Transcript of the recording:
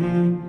Mm-hmm.